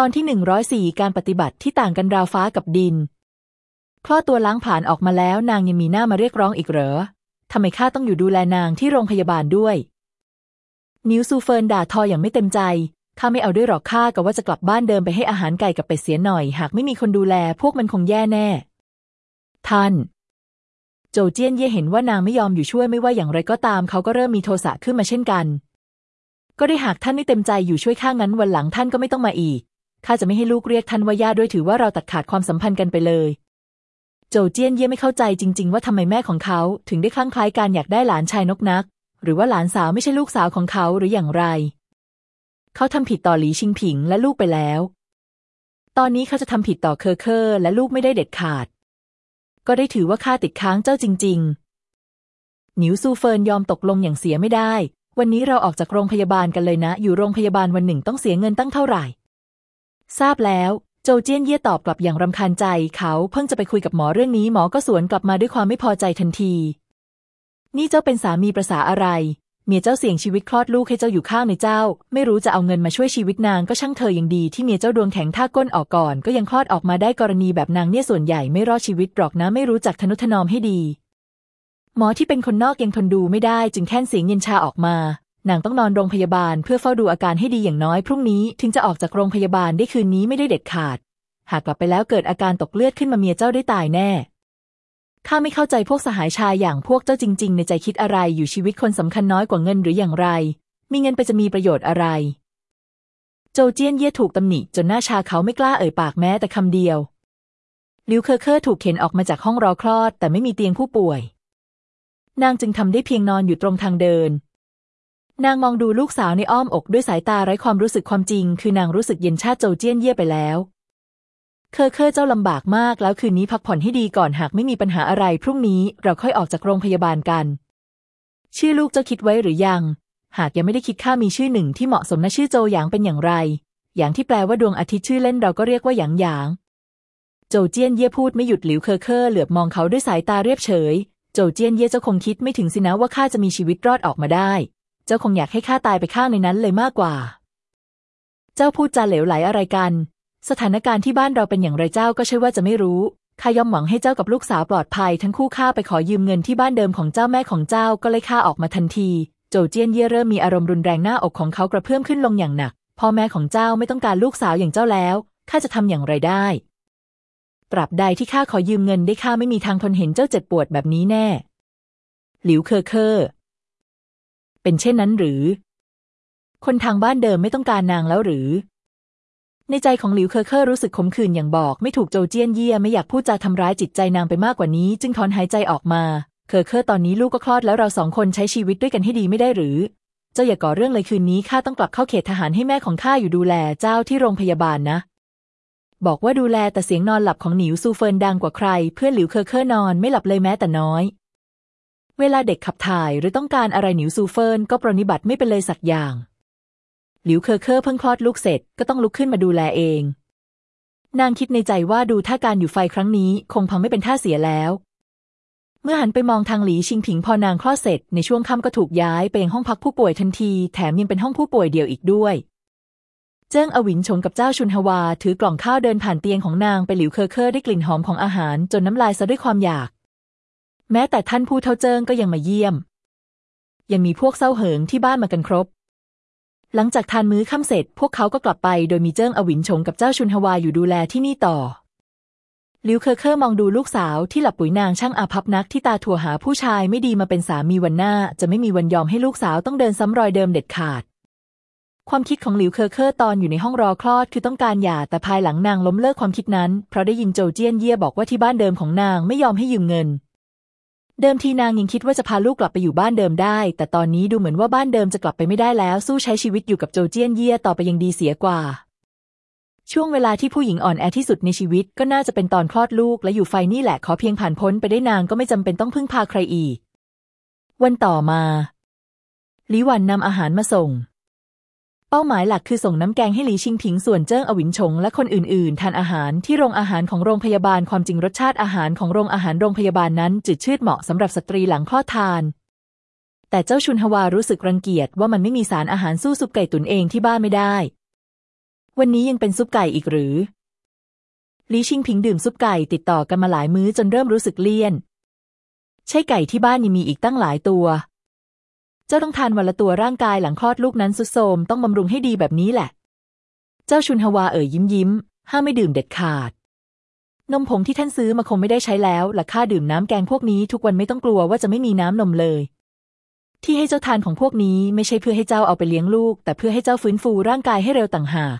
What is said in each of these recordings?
ตอนที่หนึ่งร้อยสี่การปฏิบัติที่ต่างกันราวฟ้ากับดิน คลอดตัวล้างผลาญออกมาแล้วนางยังมีหน้ามาเรียกร้องอีกเหรอ ทำไมข้าต้องอยู่ดูแลนางที่โรงพยาบาลด้วย นิวซูเฟินด่าทออย่างไม่เต็มใจ ข้าไม่เอาด้วยหรอกข้ากะว่าจะกลับบ้านเดิมไปให้อาหารไก่กับเป็ดเสียหน่อย หากไม่มีคนดูแลพวกมันคงแย่แน่ ท่าน โจเจี้ยนเย่เห็นว่านางไม่ยอมอยู่ช่วยไม่ว่าอย่างไรก็ตาม เขาก็เริ่มมีโทสะขึ้นมาเช่นกัน ก็ได้หากท่านไม่เต็มใจอยู่ช่วยข้างั้นวันหลังท่านก็ไม่ต้องมาอีก จะไม่ให้ลูกเรียกท่านว่าย่าด้วยถือว่าเราตัดขาดความสัมพันธ์กันไปเลยโจเจี้ยนเย่ไม่เข้าใจจริง ๆ ว่าทำไมแม่ของเขาถึงได้คลั่งคล้ายการอยากได้หลานชายนกนัก หรือว่าหลานสาวไม่ใช่ลูกสาวของเขาหรืออย่างไร เขาทำผิดต่อหลีชิงผิงและลูกไปแล้ว ตอนนี้เขาจะทำผิดต่อเคอเคอร์และลูกไม่ได้เด็ดขาด ก็ได้ถือว่าข้าติดค้างเจ้าจริง ๆ หนิวซูเฟินยอมตกลงอย่างเสียไม่ได้ วันนี้เราออกจากโรงพยาบาลกันเลยนะ อยู่โรงพยาบาลวันหนึ่งต้องเสียเงินตั้งเท่าไหร่ ทราบแล้วโจเจี้ยนเย่ตอบกลับอย่างรำคาญใจ เขาเพิ่งจะไปคุยกับหมอเรื่องนี้หมอก็สวนกลับมาด้วยความไม่พอใจทันที นี่เจ้าเป็นสามีประษาอะไร เมียเจ้าเสี่ยงชีวิตคลอดลูกให้เจ้าอยู่ข้างในเจ้า ไม่รู้จะเอาเงินมาช่วยชีวิตนางก็ช่างเธออยังดีที่เมียเจ้าดวงแข็งท่าก้นออกก่อน ก็ยังคลอดออกมาได้กรณีแบบนางเนี่ยส่วนใหญ่ไม่รอดชีวิตหรอกนะไม่รู้จักทนุถนอมให้ดี หมอที่เป็นคนนอกยังทนดูไม่ได้จึงแค่นเสียงเย็นชาออกมา นางต้องนอนโรงพยาบาลเพื่อเฝ้าดูอาการให้ดีอย่างน้อยพรุ่งนี้ถึงจะออกจากโรงพยาบาลได้คืนนี้ไม่ได้เด็ดขาด หากกลับไปแล้วเกิดอาการตกเลือดขึ้นมาเมียเจ้าได้ตายแน่ข้าไม่เข้าใจพวกสหายชายอย่างพวกเจ้าจริง ๆ ในใจคิดอะไรอยู่ชีวิตคนสำคัญน้อยกว่าเงินหรืออย่างไร มีเงินไปจะมีประโยชน์อะไร โจเจี้ยนเย่ถูกตำหนิจนหน้าชาเขาไม่กล้าเอ่ยปากแม้แต่คำเดียวหลิวเคอเคอถูกเข็นออกมาจากห้องรอคลอด แต่ไม่มีเตียงผู้ป่วย นางจึงทำได้เพียงนอนอยู่ตรงทางเดิน นางมองดูลูกสาวในอ้อมอกด้วยสายตาไร้ความรู้สึกความจริง คือนางรู้สึกเย็นชาต่อโจเจี้ยนเย่ไปแล้ว เคอเคอเจ้าลำบากมากแล้วคืนนี้พักผ่อนให้ดีก่อนหากไม่มีปัญหาอะไรพรุ่งนี้เราค่อยออกจากโรงพยาบาลกัน ชื่อลูกเจ้าคิดไว้หรือยัง หากยังไม่ได้คิดข้ามีชื่อหนึ่งที่เหมาะสมนะชื่อโจหยางเป็นอย่างไร อย่างที่แปลว่าดวงอาทิตย์ชื่อเล่นเราก็เรียกว่าหยางหยาง โจเจี้ยนเย่พูดไม่หยุดหลิวเคอเคอเหลือบมองเขาด้วยสายตาเรียบเฉย โจเจี้ยนเย่เจ้าคงคิดไม่ถึงสินะว่าข้าจะมีชีวิตรอดออกมาได้ เจ้าคงอยากให้ข้าตายไปข้างในนั้นเลยมากกว่า เจ้าพูดจาเหลวไหลอะไรกัน สถานการณ์ที่บ้านเราเป็นอย่างไรเจ้าก็ใช่ว่าจะไม่รู้ข้าย่อมหวังให้เจ้ากับลูกสาวปลอดภัย ทั้งคู่ข้าไปขอยืมเงินที่บ้านเดิมของเจ้าแม่ของเจ้าก็เลยข้าออกมาทันที โจเจี้ยนเย่เริ่มมีอารมณ์รุนแรงหน้าอกของเขากระเพื่อมขึ้นลงอย่างหนักพ่อแม่ของเจ้าไม่ต้องการลูกสาวอย่างเจ้าแล้วข้าจะทำอย่างไรได้ ตราบใดที่ข้าขอยืมเงินได้ข้าไม่มีทางทนเห็นเจ้าเจ็บปวดแบบนี้แน่ หลิวเคอเคอ เป็นเช่นนั้นหรือ คนทางบ้านเดิมไม่ต้องการนางแล้วหรือ ในใจของหลิวเคอเคอรู้สึกขมขื่นอย่างบอก ไม่ถูกโจเจี้ยนเยี่ยไม่อยากพูดจาทำร้ายจิตใจนางไปมากกว่านี้ จึงถอนหายใจออกมา เคอเคอตอนนี้ลูกก็คลอดแล้วเราสองคนใช้ชีวิตด้วยกันให้ดีไม่ได้หรือ เจ้าอย่าก่อเรื่องเลยคืนนี้ข้าต้องกลับเข้าเขตทหารให้แม่ของข้าอยู่ดูแลเจ้าที่โรงพยาบาลนะบอกว่าดูแลแต่เสียงนอนหลับของหนิวซูเฟินดังกว่าใคร เพื่อนหลิวเคอเคอนอนไม่หลับเลยแม้แต่น้อย เวลาเด็กขับถ่ายหรือต้องการอะไรหนิวซูเฟินก็ปรนิบัติไม่เป็นเลยสักอย่าง หลิวเคอเคอเพิ่งคลอดลูกเสร็จก็ต้องลุกขึ้นมาดูแลเอง นางคิดในใจว่าดูท่าการอยู่ไฟครั้งนี้คงพังไม่เป็นท่าเสียแล้ว เมื่อหันไปมองทางหลีชิงผิงพอนางคลอดเสร็จในช่วงค่ำก็ถูกย้ายไปยังห้องพักผู้ป่วยทันที แถมยังเป็นห้องผู้ป่วยเดี่ยวอีกด้วยเจิ้งอวินชงกับเจ้าชุนฮวา ถือกล่องข้าวเดินผ่านเตียงของนางไปหลิวเคอเคอได้กลิ่นหอมของอาหารจนน้ำลายซะด้วยความอยาก แม้แต่ท่านผู้เท่าเจิ้งก็ยังมาเยี่ยม ยังมีพวกเศร้าเหิงที่บ้านมากันครบ หลังจากทานมื้อค่ำเสร็จ พวกเขาก็กลับไป โดยมีเจิ้งอวินชงกับเจ้าชุนฮวาอยู่ดูแลที่นี่ต่อหลิวเคอเคอมองดูลูกสาวที่หลับปุ๋ยนางช่างอาภัพนักที่ตาถั่วหาผู้ชายไม่ดีมาเป็นสามีวันหน้า จะไม่มีวันยอมให้ลูกสาวต้องเดินซ้ำรอยเดิมเด็ดขาด ความคิดของหลิวเคอเคอตอนอยู่ในห้องรอคลอดคือต้องการหย่าแต่ภายหลังนางล้มเลิกความคิดนั้น เพราะได้ยินโจเจี้ยนเย่บอกว่าที่บ้านเดิมของนางไม่ยอมให้ยืมเงิน เดิมทีนางยังคิดว่าจะพาลูกกลับไปอยู่บ้านเดิมได้ แต่ตอนนี้ดูเหมือนว่าบ้านเดิมจะกลับไปไม่ได้แล้ว สู้ใช้ชีวิตอยู่กับโจเจี้ยนเย่ต่อไปยังดีเสียกว่า ช่วงเวลาที่ผู้หญิงอ่อนแอที่สุดในชีวิตก็น่าจะเป็นตอนคลอดลูกและอยู่ไฟนี่แหละขอเพียงผ่านพ้นไปได้นางก็ไม่จำเป็นต้องพึ่งพาใครอีก วันต่อมาลิวันนำอาหารมาส่ง เป้าหมายหลักคือส่งน้ำแกงให้หลีชิงผิงส่วนเจิ้งอวินชงและคนอื่นๆ ทานอาหารที่โรงอาหารของโรงพยาบาลความจริงรสชาติอาหารของโรงอาหารโรงพยาบาลนั้นจืดชืดเหมาะสำหรับสตรีหลังคลอดทาน แต่เจ้าชุนฮวารู้สึกรังเกียจว่ามันไม่มีสารอาหารสู้ซุปไก่ตุนเองที่บ้านไม่ได้ วันนี้ยังเป็นซุปไก่อีกหรือหลีชิงผิงดื่มซุปไก่ติดต่อกันมาหลายมื้อจนเริ่มรู้สึกเลี่ยน ใช่ไก่ที่บ้านยังมีอีกตั้งหลายตัว เจ้าต้องทานวันละตัวร่างกายหลังคลอดลูกนั้นสุดโทมต้องบำรุงให้ดีแบบนี้แหละ เจ้าชุนฮวาเอ่ยยิ้มยิ้ม ห้ามไม่ดื่มเด็ดขาด นมผงที่ท่านซื้อมาคงไม่ได้ใช้แล้วและค่าดื่มน้ำแกงพวกนี้ทุกวันไม่ต้องกลัวว่าจะไม่มีน้ำนมเลย ที่ให้เจ้าทานของพวกนี้ไม่ใช่เพื่อให้เจ้าเอาไปเลี้ยงลูก แต่เพื่อให้เจ้าฟื้นฟูร่างกายให้เร็วต่างหาก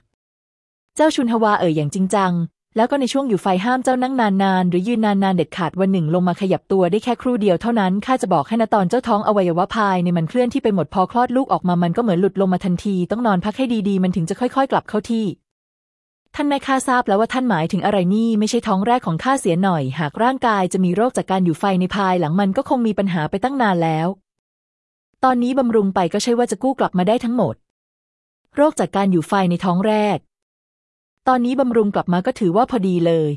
เจ้าชุนฮวาเอ่ยอย่างจริงจัง แล้วก็ในช่วงอยู่ไฟห้ามเจ้านั่งนานๆ หรือยืนนานๆ เด็ดขาดวันหนึ่งลงมาขยับตัวได้แค่ครู่เดียวเท่านั้นข้าจะบอกให้นะตอนเจ้าท้องอวัยวะภายในมันเคลื่อนที่ไปหมดพอคลอดลูกออกมามันก็เหมือนหลุดลงมาทันที ต้องนอนพักให้ดีๆ มันถึงจะค่อยๆ กลับเข้าที่ ท่านแม่ข้าทราบแล้วว่าท่านหมายถึงอะไรนี่ไม่ใช่ท้องแรกของข้าเสียหน่อย หากร่างกายจะมีโรคจากการอยู่ไฟในภายหลังมันก็คงมีปัญหาไปตั้งนานแล้ว ตอนนี้บำรุงไปก็ใช่ว่าจะกู้กลับมาได้ทั้งหมด โรคจากการอยู่ไฟในท้องแรก ตอนนี้บำรุงกลับมาก็ถือว่าพอดีเลย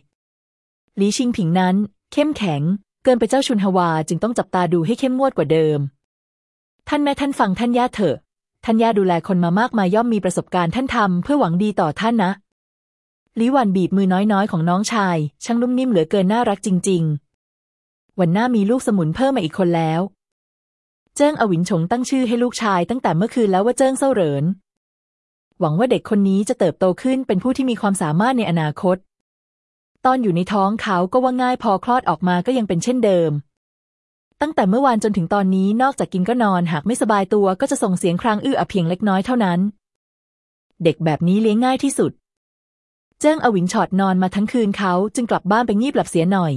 หลีชิงผิงนั้น เข้มแข็ง เกินไปเจ้าชุนฮวาจึงต้องจับตาดูให้เข้มงวดกว่าเดิม ท่านแม่ท่านฟังท่านย่าเถอะ ท่านย่าดูแลคนมามากมายย่อมมีประสบการณ์ท่านทำเพื่อหวังดีต่อท่านนะลิวันบีบมือน้อยๆ ของน้องชาย ช่างนุ่มนิ่มเหลือเกินน่ารักจริง ๆ วันหน้ามีลูกสมุนเพิ่มมาอีกคนแล้ว เจิ้งอวินฉงตั้งชื่อให้ลูกชายตั้งแต่เมื่อคืนแล้วว่าเจิ้งเซาเหริน หวังว่าเด็กคนนี้จะเติบโตขึ้นเป็นผู้ที่มีความสามารถในอนาคต ตอนอยู่ในท้องเขาก็ว่าง่ายพอคลอดออกมาก็ยังเป็นเช่นเดิม ตั้งแต่เมื่อวานจนถึงตอนนี้นอกจากกินก็นอนหากไม่สบายตัวก็จะส่งเสียงครางอื้ออเพียงเล็กน้อยเท่านั้น เด็กแบบนี้เลี้ยงง่ายที่สุด เจิ้งอวินชอดนอนมาทั้งคืนเขาจึงกลับบ้านไปงีบหลับเสียหน่อย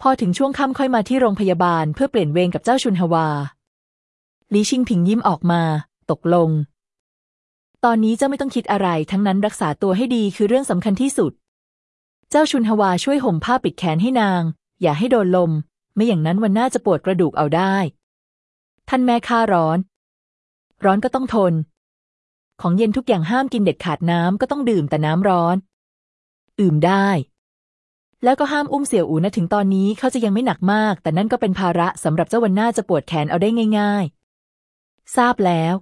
พอถึงช่วงค่ำค่อยมาที่โรงพยาบาลเพื่อเปลี่ยนเวรกับเจ้าชุนฮวาลีชิงผิงยิ้มออกมา ตกลง ตอนนี้เจ้าไม่ต้องคิดอะไร ทั้งนั้นรักษาตัวให้ดีคือเรื่องสำคัญที่สุด เจ้าชุนฮวาช่วยห่มผ้าปิดแขนให้นาง อย่าให้โดนลม ไม่อย่างนั้นวันหน้าจะปวดกระดูกเอาได้ ท่านแม่ข้าร้อน ร้อนก็ต้องทน ของเย็นทุกอย่างห้ามกินเด็ดขาดน้ำก็ต้องดื่มแต่น้ำร้อน อื่มได้ แล้วก็ห้ามอุ้มเสี่ยวอูนะถึงตอนนี้เขาจะยังไม่หนักมาก แต่นั่นก็เป็นภาระสำหรับเจ้าวันหน้าจะปวดแขนเอาได้ง่าย ๆ ทราบแล้ว